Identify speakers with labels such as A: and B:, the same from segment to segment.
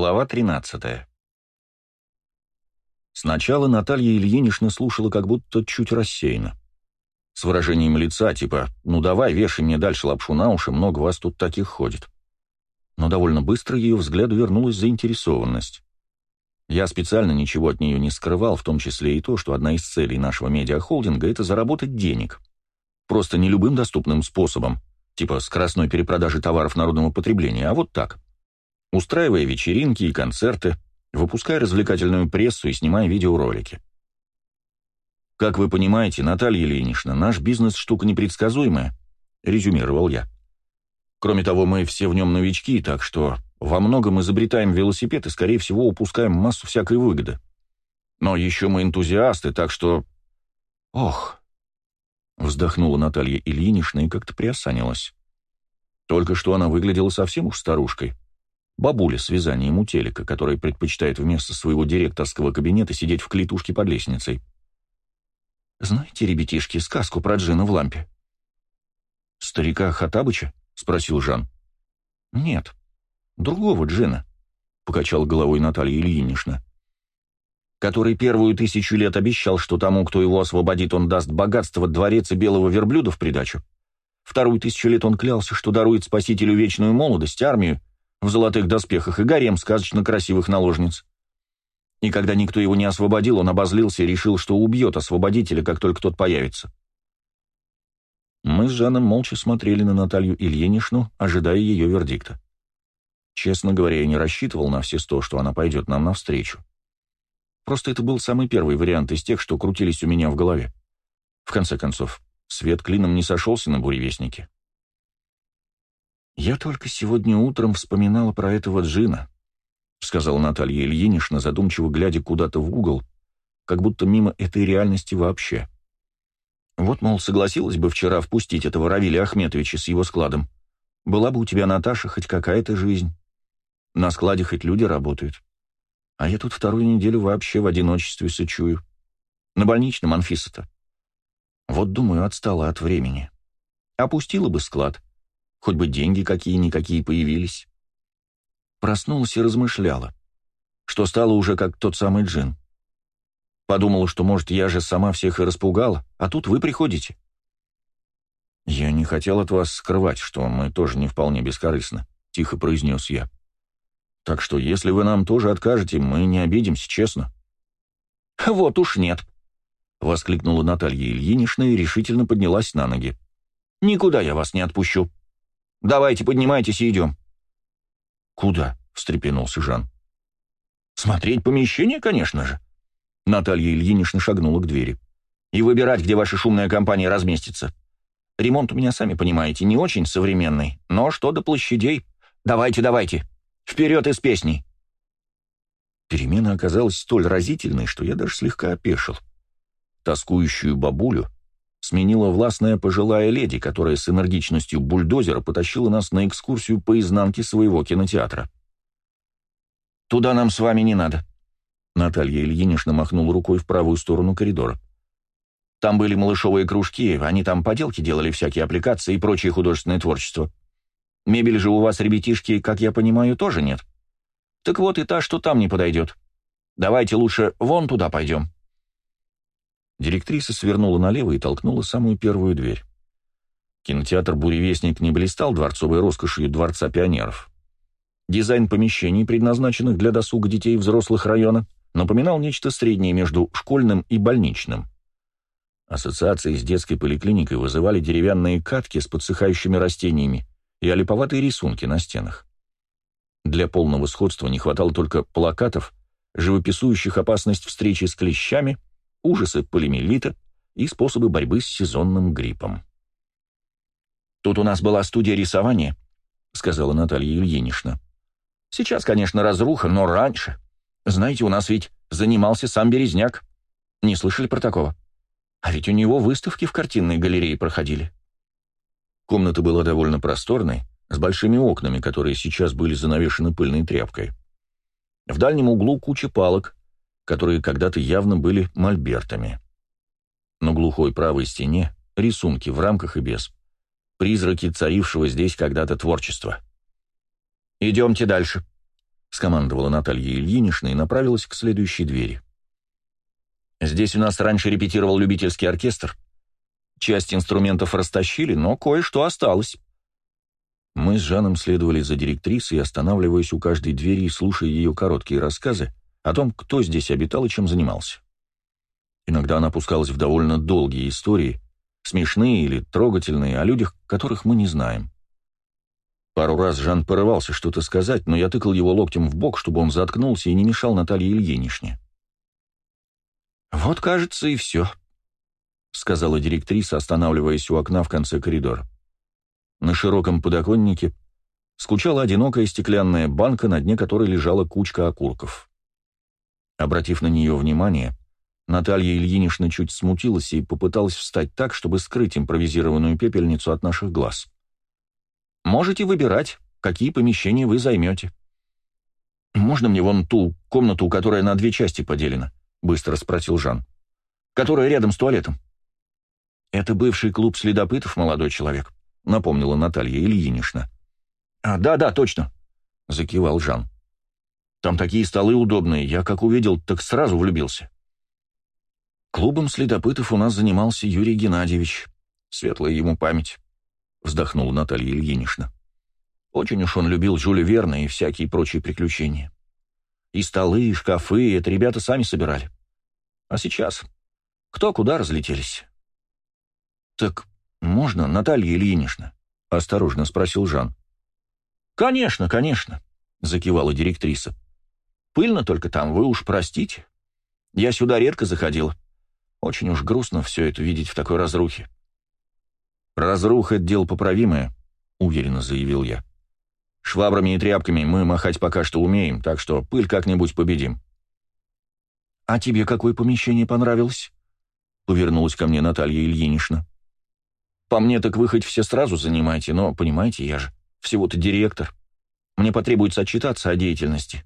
A: Глава 13. Сначала Наталья Ильинична слушала как будто чуть рассеянно. С выражением лица, типа «ну давай, вешай мне дальше лапшу на уши, много вас тут таких ходит». Но довольно быстро ее взгляду вернулась заинтересованность. Я специально ничего от нее не скрывал, в том числе и то, что одна из целей нашего медиахолдинга — это заработать денег. Просто не любым доступным способом, типа скоростной перепродажи товаров народного потребления, а вот так — устраивая вечеринки и концерты, выпуская развлекательную прессу и снимая видеоролики. «Как вы понимаете, Наталья Ильинична, наш бизнес — штука непредсказуемая», — резюмировал я. «Кроме того, мы все в нем новички, так что во многом изобретаем велосипед и, скорее всего, упускаем массу всякой выгоды. Но еще мы энтузиасты, так что...» «Ох!» — вздохнула Наталья Ильинична и как-то приосанилась. Только что она выглядела совсем уж старушкой бабуля с вязанием у телека, которая предпочитает вместо своего директорского кабинета сидеть в клетушке под лестницей. «Знаете, ребятишки, сказку про Джина в лампе?» «Старика Хатабыча?» — спросил Жан. «Нет, другого Джина», — покачал головой Наталья Ильинична. «Который первую тысячу лет обещал, что тому, кто его освободит, он даст богатство, дворец и белого верблюда в придачу. Вторую тысячу лет он клялся, что дарует спасителю вечную молодость, армию, в золотых доспехах и гарем сказочно красивых наложниц. И когда никто его не освободил, он обозлился и решил, что убьет освободителя, как только тот появится. Мы с Жаном молча смотрели на Наталью Ильиничну, ожидая ее вердикта. Честно говоря, я не рассчитывал на все сто, что она пойдет нам навстречу. Просто это был самый первый вариант из тех, что крутились у меня в голове. В конце концов, свет клином не сошелся на буревестнике. «Я только сегодня утром вспоминала про этого Джина», — сказала Наталья Ильинична, задумчиво глядя куда-то в угол, как будто мимо этой реальности вообще. «Вот, мол, согласилась бы вчера впустить этого Равиля Ахметовича с его складом. Была бы у тебя, Наташа, хоть какая-то жизнь. На складе хоть люди работают. А я тут вторую неделю вообще в одиночестве сычую. На больничном Анфиса-то. Вот, думаю, отстала от времени. Опустила бы склад» Хоть бы деньги какие-никакие появились. Проснулась и размышляла, что стало уже как тот самый джин. Подумала, что, может, я же сама всех и распугала, а тут вы приходите. «Я не хотел от вас скрывать, что мы тоже не вполне бескорыстны», — тихо произнес я. «Так что, если вы нам тоже откажете, мы не обидимся, честно». «Вот уж нет», — воскликнула Наталья Ильинична и решительно поднялась на ноги. «Никуда я вас не отпущу». Давайте, поднимайтесь и идем». «Куда?» — встрепенулся Жан. «Смотреть помещение, конечно же». Наталья Ильинична шагнула к двери. «И выбирать, где ваша шумная компания разместится. Ремонт у меня, сами понимаете, не очень современный, но что до площадей. Давайте, давайте. Вперед из песней!» Перемена оказалась столь разительной, что я даже слегка опешил. Тоскующую бабулю сменила властная пожилая леди, которая с энергичностью бульдозера потащила нас на экскурсию по изнанке своего кинотеатра. «Туда нам с вами не надо», — Наталья Ильинична махнула рукой в правую сторону коридора. «Там были малышовые кружки, они там поделки делали, всякие аппликации и прочее художественное творчество. Мебель же у вас, ребятишки, как я понимаю, тоже нет. Так вот и та, что там не подойдет. Давайте лучше вон туда пойдем». Директриса свернула налево и толкнула самую первую дверь. Кинотеатр «Буревестник» не блистал дворцовой роскошью Дворца пионеров. Дизайн помещений, предназначенных для досуга детей взрослых района, напоминал нечто среднее между школьным и больничным. Ассоциации с детской поликлиникой вызывали деревянные катки с подсыхающими растениями и олиповатые рисунки на стенах. Для полного сходства не хватало только плакатов, живописующих опасность встречи с клещами – ужасы полимелита и способы борьбы с сезонным гриппом. «Тут у нас была студия рисования», — сказала Наталья Ильинична. «Сейчас, конечно, разруха, но раньше. Знаете, у нас ведь занимался сам Березняк. Не слышали про такого? А ведь у него выставки в картинной галерее проходили». Комната была довольно просторной, с большими окнами, которые сейчас были занавешены пыльной тряпкой. В дальнем углу куча палок, которые когда-то явно были мольбертами. На глухой правой стене рисунки в рамках и без. Призраки царившего здесь когда-то творчества. «Идемте дальше». — скомандовала Наталья Ильинична и направилась к следующей двери. «Здесь у нас раньше репетировал любительский оркестр. Часть инструментов растащили, но кое-что осталось». Мы с Жаном следовали за директрисой, останавливаясь у каждой двери и слушая ее короткие рассказы о том, кто здесь обитал и чем занимался. Иногда она пускалась в довольно долгие истории, смешные или трогательные, о людях, которых мы не знаем. Пару раз Жан порывался что-то сказать, но я тыкал его локтем в бок, чтобы он заткнулся и не мешал Наталье Ильиничне. «Вот, кажется, и все», — сказала директриса, останавливаясь у окна в конце коридора. На широком подоконнике скучала одинокая стеклянная банка, на дне которой лежала кучка окурков. Обратив на нее внимание, Наталья Ильинична чуть смутилась и попыталась встать так, чтобы скрыть импровизированную пепельницу от наших глаз. «Можете выбирать, какие помещения вы займете». «Можно мне вон ту комнату, которая на две части поделена?» — быстро спросил Жан. «Которая рядом с туалетом». «Это бывший клуб следопытов, молодой человек», — напомнила Наталья Ильинична. «А, да-да, точно», — закивал Жан. «Там такие столы удобные, я как увидел, так сразу влюбился». Клубом следопытов у нас занимался Юрий Геннадьевич. Светлая ему память, — вздохнула Наталья Ильинична. Очень уж он любил Жюля Верна и всякие прочие приключения. И столы, и шкафы, это ребята сами собирали. А сейчас кто куда разлетелись. «Так можно, Наталья Ильинична?» — осторожно спросил Жан. «Конечно, конечно», — закивала директриса. «Пыльно только там, вы уж простите. Я сюда редко заходила. Очень уж грустно все это видеть в такой разрухе. «Разруха — дело поправимое», — уверенно заявил я. «Швабрами и тряпками мы махать пока что умеем, так что пыль как-нибудь победим». «А тебе какое помещение понравилось?» — повернулась ко мне Наталья Ильинична. «По мне так вы хоть все сразу занимаете, но, понимаете, я же всего-то директор. Мне потребуется отчитаться о деятельности».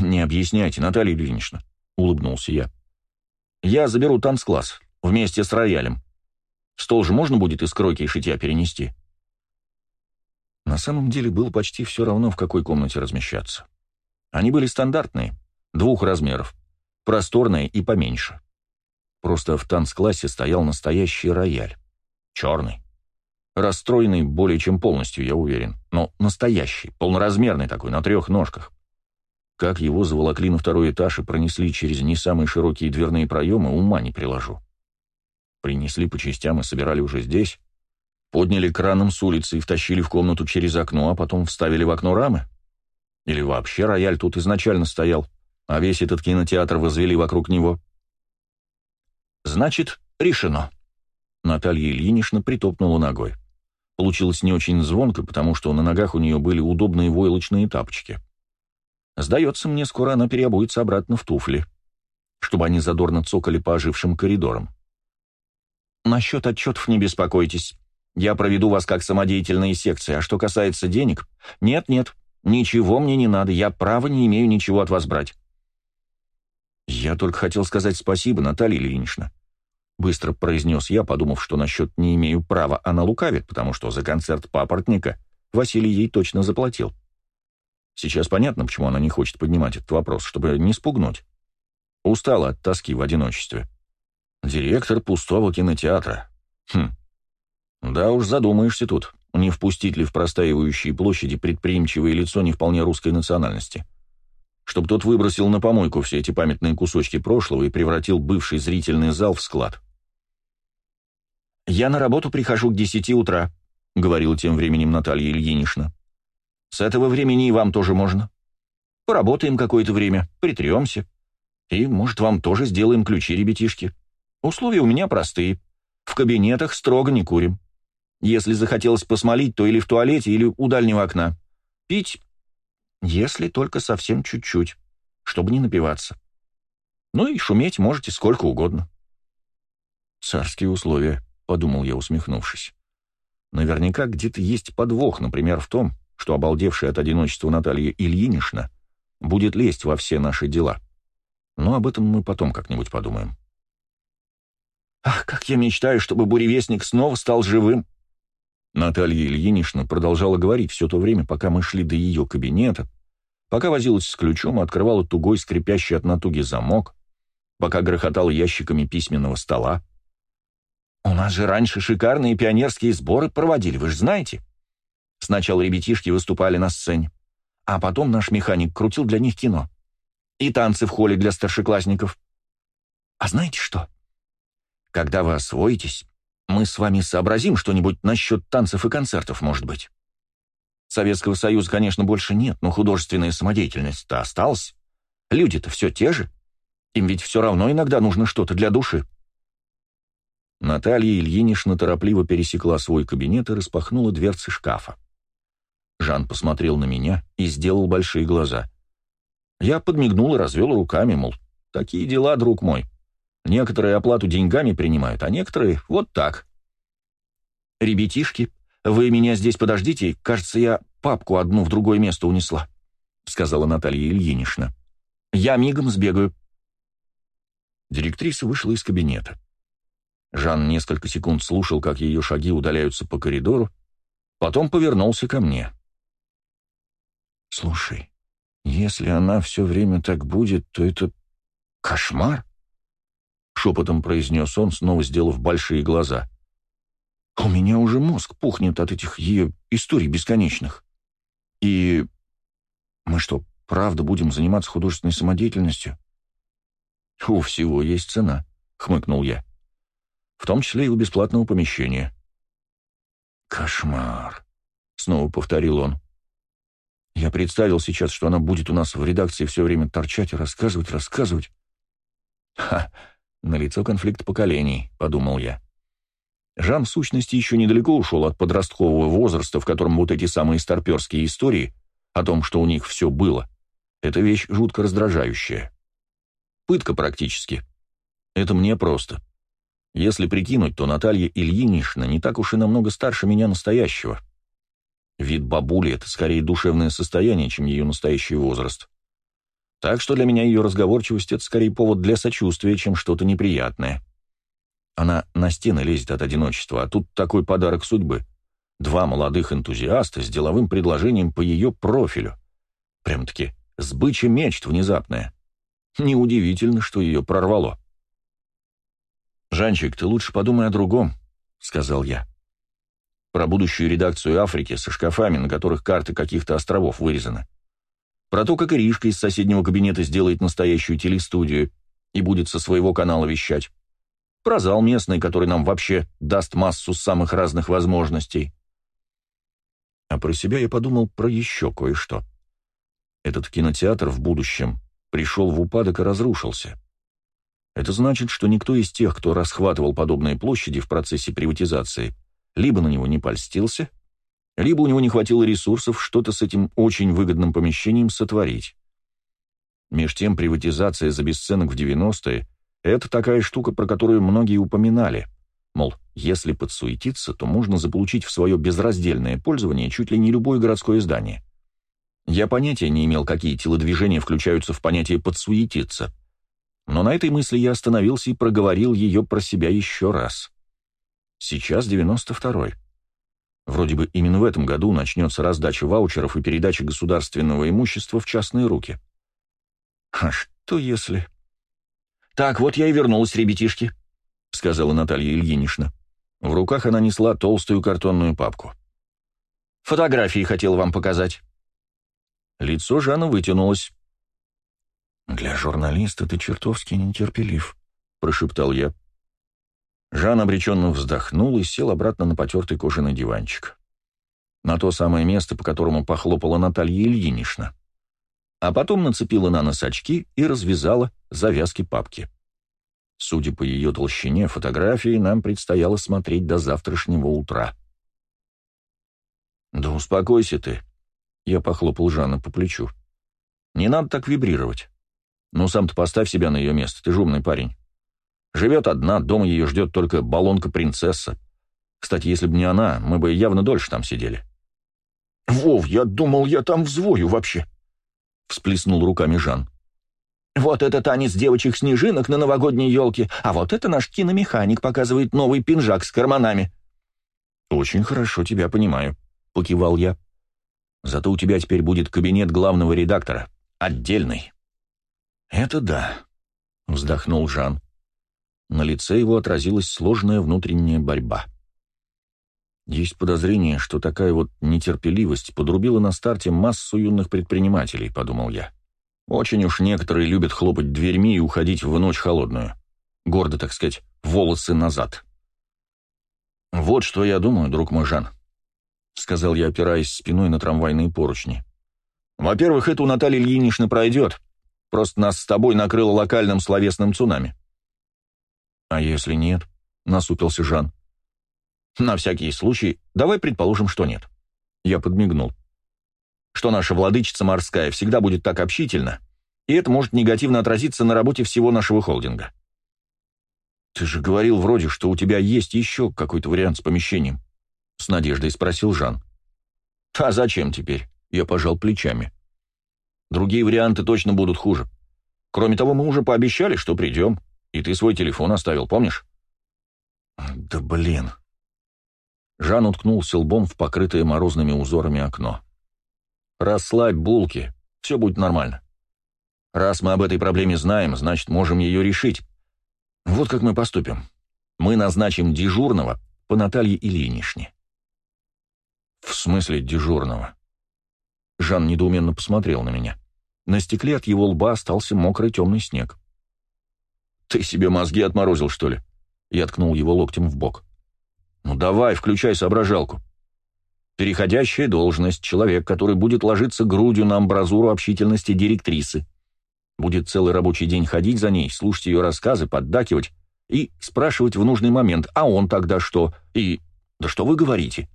A: «Не объясняйте, Наталья Ильинична», — улыбнулся я. Я заберу танцкласс вместе с роялем. Стол же можно будет из кройки и шитья перенести. На самом деле было почти все равно, в какой комнате размещаться. Они были стандартные, двух размеров, просторные и поменьше. Просто в танцклассе стоял настоящий рояль. Черный. Расстроенный более чем полностью, я уверен. Но настоящий, полноразмерный такой, на трех ножках. Как его заволокли на второй этаж и пронесли через не самые широкие дверные проемы, ума не приложу. Принесли по частям и собирали уже здесь. Подняли краном с улицы и втащили в комнату через окно, а потом вставили в окно рамы. Или вообще рояль тут изначально стоял, а весь этот кинотеатр возвели вокруг него. «Значит, решено». Наталья Ильинична притопнула ногой. Получилось не очень звонко, потому что на ногах у нее были удобные войлочные тапочки. Сдается мне, скоро она переобуется обратно в туфли, чтобы они задорно цокали по ожившим коридорам. Насчет отчетов не беспокойтесь. Я проведу вас как самодеятельные секции, а что касается денег... Нет-нет, ничего мне не надо, я права не имею ничего от вас брать. Я только хотел сказать спасибо, Наталья Ильинична. Быстро произнес я, подумав, что насчет «не имею права» она лукавит, потому что за концерт папоротника Василий ей точно заплатил. Сейчас понятно, почему она не хочет поднимать этот вопрос, чтобы не спугнуть. Устала от тоски в одиночестве. Директор пустого кинотеатра. Хм. Да уж задумаешься тут, не впустить ли в простаивающие площади предприимчивое лицо не вполне русской национальности. Чтобы тот выбросил на помойку все эти памятные кусочки прошлого и превратил бывший зрительный зал в склад. «Я на работу прихожу к десяти утра», — говорил тем временем Наталья Ильинична. С этого времени и вам тоже можно. Поработаем какое-то время, притремся. И, может, вам тоже сделаем ключи, ребятишки. Условия у меня простые. В кабинетах строго не курим. Если захотелось посмолить, то или в туалете, или у дальнего окна. Пить, если только совсем чуть-чуть, чтобы не напиваться. Ну и шуметь можете сколько угодно. «Царские условия», — подумал я, усмехнувшись. «Наверняка где-то есть подвох, например, в том, что обалдевшая от одиночества Наталья Ильинична будет лезть во все наши дела. Но об этом мы потом как-нибудь подумаем. «Ах, как я мечтаю, чтобы буревестник снова стал живым!» Наталья Ильинична продолжала говорить все то время, пока мы шли до ее кабинета, пока возилась с ключом и открывала тугой скрипящий от натуги замок, пока грохотала ящиками письменного стола. «У нас же раньше шикарные пионерские сборы проводили, вы же знаете. Сначала ребятишки выступали на сцене, а потом наш механик крутил для них кино. И танцы в холле для старшеклассников. А знаете что? Когда вы освоитесь, мы с вами сообразим что-нибудь насчет танцев и концертов, может быть. Советского Союза, конечно, больше нет, но художественная самодеятельность-то осталась. Люди-то все те же. Им ведь все равно иногда нужно что-то для души. Наталья Ильинична торопливо пересекла свой кабинет и распахнула дверцы шкафа. Жан посмотрел на меня и сделал большие глаза. Я подмигнул и развел руками, мол, такие дела, друг мой. Некоторые оплату деньгами принимают, а некоторые вот так. «Ребятишки, вы меня здесь подождите, кажется, я папку одну в другое место унесла», — сказала Наталья Ильинична. «Я мигом сбегаю». Директриса вышла из кабинета. Жан несколько секунд слушал, как ее шаги удаляются по коридору, потом повернулся ко мне. «Слушай, если она все время так будет, то это кошмар?» Шепотом произнес он, снова сделав большие глаза. «У меня уже мозг пухнет от этих ее историй бесконечных. И мы что, правда будем заниматься художественной самодеятельностью?» «У всего есть цена», — хмыкнул я. «В том числе и у бесплатного помещения». «Кошмар», — снова повторил он. Я представил сейчас, что она будет у нас в редакции все время торчать и рассказывать, рассказывать. «Ха, налицо конфликт поколений», — подумал я. Жан, в сущности, еще недалеко ушел от подросткового возраста, в котором вот эти самые старперские истории о том, что у них все было, это вещь жутко раздражающая. Пытка практически. Это мне просто. Если прикинуть, то Наталья Ильинична не так уж и намного старше меня настоящего. Вид бабули — это скорее душевное состояние, чем ее настоящий возраст. Так что для меня ее разговорчивость — это скорее повод для сочувствия, чем что-то неприятное. Она на стены лезет от одиночества, а тут такой подарок судьбы. Два молодых энтузиаста с деловым предложением по ее профилю. Прям-таки сбыча мечт внезапная. Неудивительно, что ее прорвало. «Жанчик, ты лучше подумай о другом», — сказал я про будущую редакцию Африки со шкафами, на которых карты каких-то островов вырезаны. Про то, как Иришка из соседнего кабинета сделает настоящую телестудию и будет со своего канала вещать. Про зал местный, который нам вообще даст массу самых разных возможностей. А про себя я подумал про еще кое-что. Этот кинотеатр в будущем пришел в упадок и разрушился. Это значит, что никто из тех, кто расхватывал подобные площади в процессе приватизации, либо на него не польстился, либо у него не хватило ресурсов что-то с этим очень выгодным помещением сотворить. Меж тем, приватизация за бесценок в 90-е — это такая штука, про которую многие упоминали. Мол, если подсуетиться, то можно заполучить в свое безраздельное пользование чуть ли не любое городское здание. Я понятия не имел, какие телодвижения включаются в понятие «подсуетиться». Но на этой мысли я остановился и проговорил ее про себя еще раз. Сейчас 92-й. Вроде бы именно в этом году начнется раздача ваучеров и передача государственного имущества в частные руки. А что если... «Так, вот я и вернулась, ребятишки», — сказала Наталья Ильинична. В руках она несла толстую картонную папку. «Фотографии хотел вам показать». Лицо Жана вытянулось. «Для журналиста ты чертовски нетерпелив», — прошептал я. Жан обреченно вздохнул и сел обратно на потертый кожаный диванчик. На то самое место, по которому похлопала Наталья Ильинична. А потом нацепила на нос очки и развязала завязки папки. Судя по ее толщине фотографии, нам предстояло смотреть до завтрашнего утра. «Да успокойся ты», — я похлопал Жанна по плечу. «Не надо так вибрировать. Ну, сам-то поставь себя на ее место, ты же умный парень. Живет одна, дома ее ждет только баллонка-принцесса. Кстати, если бы не она, мы бы явно дольше там сидели. «Вов, я думал, я там взвою вообще», — всплеснул руками Жан. «Вот это танец девочек-снежинок на новогодней елке, а вот это наш киномеханик показывает новый пинжак с карманами». «Очень хорошо тебя понимаю», — покивал я. Зато у тебя теперь будет кабинет главного редактора. Отдельный». «Это да», — вздохнул Жан. На лице его отразилась сложная внутренняя борьба. Есть подозрение, что такая вот нетерпеливость подрубила на старте массу юных предпринимателей, подумал я. Очень уж некоторые любят хлопать дверьми и уходить в ночь холодную. Гордо, так сказать, волосы назад. «Вот что я думаю, друг мой Жан», — сказал я, опираясь спиной на трамвайные поручни. «Во-первых, это у Натальи Ильиничны пройдет. Просто нас с тобой накрыло локальным словесным цунами». «А если нет?» — насупился Жан. «На всякий случай, давай предположим, что нет». Я подмигнул. «Что наша владычица морская всегда будет так общительна, и это может негативно отразиться на работе всего нашего холдинга». «Ты же говорил вроде, что у тебя есть еще какой-то вариант с помещением», — с надеждой спросил Жан. «А зачем теперь?» — я пожал плечами. «Другие варианты точно будут хуже. Кроме того, мы уже пообещали, что придем, и ты свой телефон оставил, помнишь?» «Да блин!» Жан уткнулся лбом в покрытое морозными узорами окно. «Расслабь булки, все будет нормально. Раз мы об этой проблеме знаем, значит, можем ее решить. Вот как мы поступим. Мы назначим дежурного по Наталье Ильинишне». «В смысле дежурного?» Жан недоуменно посмотрел на меня. На стекле от его лба остался мокрый темный снег. «Ты себе мозги отморозил, что ли?» Я ткнул его локтем в бок. «Ну давай, включай соображалку. Переходящая должность, человек, который будет ложиться грудью на амбразуру общительности директрисы. Будет целый рабочий день ходить за ней, слушать ее рассказы, поддакивать и спрашивать в нужный момент, а он тогда что? И да что вы говорите?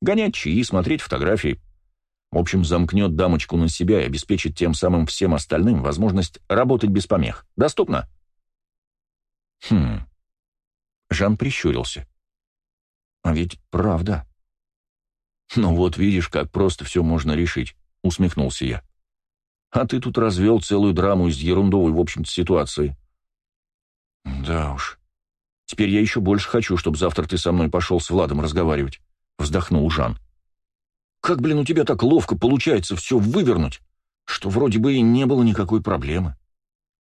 A: Гонять чаи, смотреть фотографии. В общем, замкнет дамочку на себя и обеспечит тем самым всем остальным возможность работать без помех. Доступно? Хм. Жан прищурился. А ведь правда. Ну вот видишь, как просто все можно решить, усмехнулся я. А ты тут развел целую драму из ерундовой, в общем-то, ситуации. Да уж. Теперь я еще больше хочу, чтобы завтра ты со мной пошел с Владом разговаривать, вздохнул Жан. Как, блин, у тебя так ловко получается все вывернуть, что вроде бы и не было никакой проблемы.